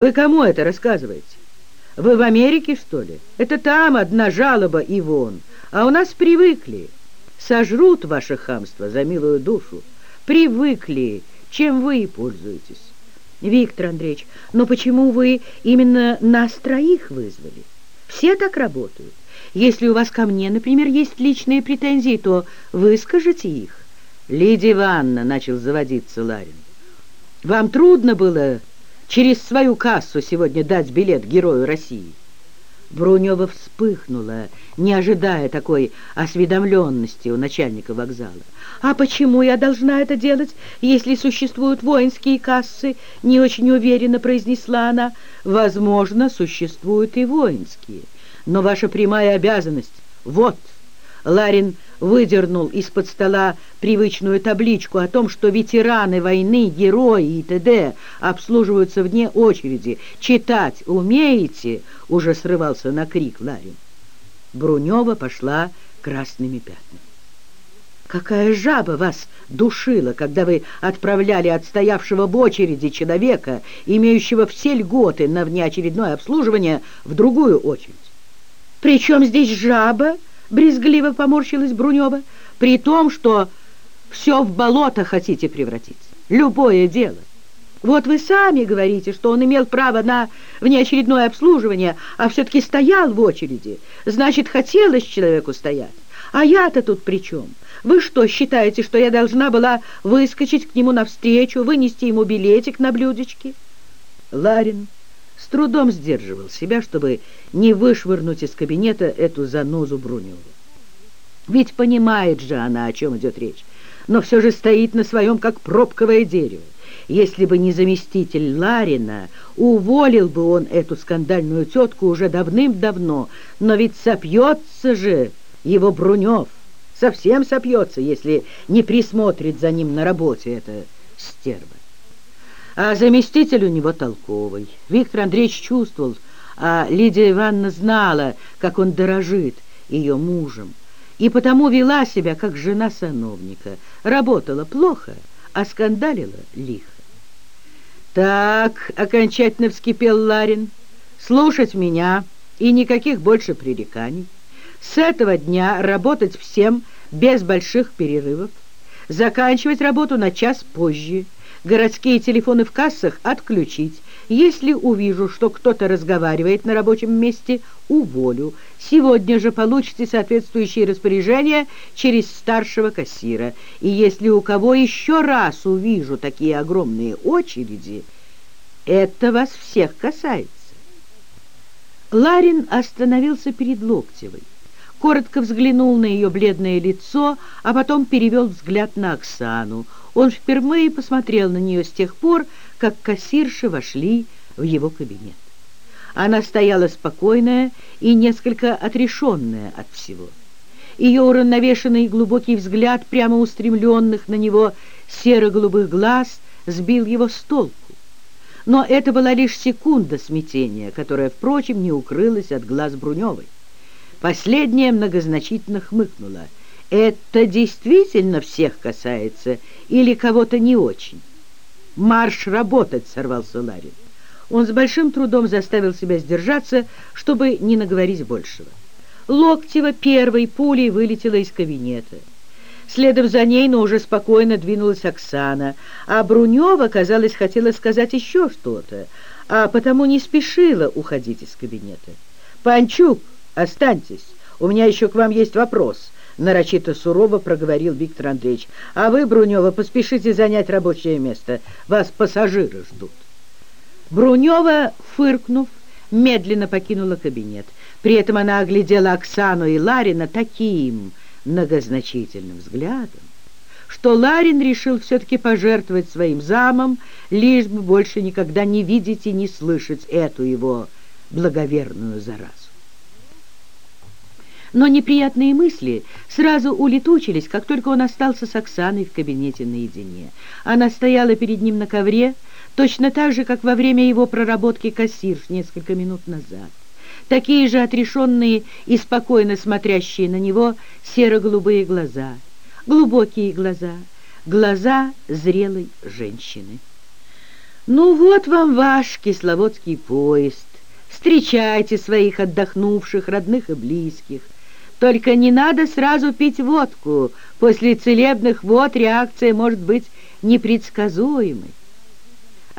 Вы кому это рассказываете? Вы в Америке, что ли? Это там одна жалоба и вон. А у нас привыкли. Сожрут ваше хамство за милую душу. Привыкли, чем вы и пользуетесь. Виктор Андреевич, но почему вы именно нас троих вызвали? Все так работают. Если у вас ко мне, например, есть личные претензии, то выскажите их. Лидия Ивановна, начал заводиться Ларин. Вам трудно было через свою кассу сегодня дать билет герою России. Брунева вспыхнула, не ожидая такой осведомленности у начальника вокзала. «А почему я должна это делать, если существуют воинские кассы?» Не очень уверенно произнесла она. «Возможно, существуют и воинские, но ваша прямая обязанность — вот». Ларин выдернул из-под стола привычную табличку о том, что ветераны войны, герои и т.д. обслуживаются вне очереди. «Читать умеете?» — уже срывался на крик Ларин. Брунева пошла красными пятнами. Какая жаба вас душила, когда вы отправляли отстоявшего в очереди человека, имеющего все льготы на внеочередное обслуживание, в другую очередь? «Причем здесь жаба?» Брезгливо поморщилась Брунева, при том, что все в болото хотите превратить. Любое дело. Вот вы сами говорите, что он имел право на внеочередное обслуживание, а все-таки стоял в очереди. Значит, хотелось человеку стоять. А я-то тут при чем? Вы что, считаете, что я должна была выскочить к нему навстречу, вынести ему билетик на блюдечке? Ларин с трудом сдерживал себя, чтобы не вышвырнуть из кабинета эту занозу Бруневу. Ведь понимает же она, о чем идет речь, но все же стоит на своем, как пробковое дерево. Если бы не заместитель Ларина, уволил бы он эту скандальную тетку уже давным-давно, но ведь сопьется же его Брунев, совсем сопьется, если не присмотрит за ним на работе эта стерва. А заместитель у него толковый. Виктор Андреевич чувствовал, а Лидия Ивановна знала, как он дорожит ее мужем, и потому вела себя, как жена сановника. Работала плохо, а скандалила лихо. «Так», — окончательно вскипел Ларин, — «слушать меня и никаких больше пререканий. С этого дня работать всем без больших перерывов, заканчивать работу на час позже» городские телефоны в кассах отключить. Если увижу, что кто-то разговаривает на рабочем месте, уволю. Сегодня же получите соответствующие распоряжения через старшего кассира. И если у кого еще раз увижу такие огромные очереди, это вас всех касается. Ларин остановился перед Локтевой коротко взглянул на ее бледное лицо, а потом перевел взгляд на Оксану. Он впервые посмотрел на нее с тех пор, как кассирши вошли в его кабинет. Она стояла спокойная и несколько отрешенная от всего. Ее уравновешенный глубокий взгляд, прямо устремленных на него серо-голубых глаз, сбил его с толку. Но это была лишь секунда смятения, которая, впрочем, не укрылась от глаз Бруневой. Последняя многозначительно хмыкнула. «Это действительно всех касается или кого-то не очень?» «Марш работать!» — сорвался Ларин. Он с большим трудом заставил себя сдержаться, чтобы не наговорить большего. Локтева первой пулей вылетела из кабинета. Следом за ней, но уже спокойно двинулась Оксана, а Брунева, казалось, хотела сказать еще что-то, а потому не спешила уходить из кабинета. «Панчук!» «Останьтесь, у меня еще к вам есть вопрос», — нарочито сурово проговорил Виктор Андреевич. «А вы, Брунева, поспешите занять рабочее место. Вас пассажиры ждут». Брунева, фыркнув, медленно покинула кабинет. При этом она оглядела Оксану и Ларина таким многозначительным взглядом, что Ларин решил все-таки пожертвовать своим замом, лишь бы больше никогда не видеть и не слышать эту его благоверную заразу. Но неприятные мысли сразу улетучились, как только он остался с Оксаной в кабинете наедине. Она стояла перед ним на ковре, точно так же, как во время его проработки кассирш несколько минут назад. Такие же отрешенные и спокойно смотрящие на него серо-голубые глаза, глубокие глаза, глаза зрелой женщины. Ну вот вам ваш кисловодский поезд. Встречайте своих отдохнувших, родных и близких. Только не надо сразу пить водку. После целебных вод реакция может быть непредсказуемой.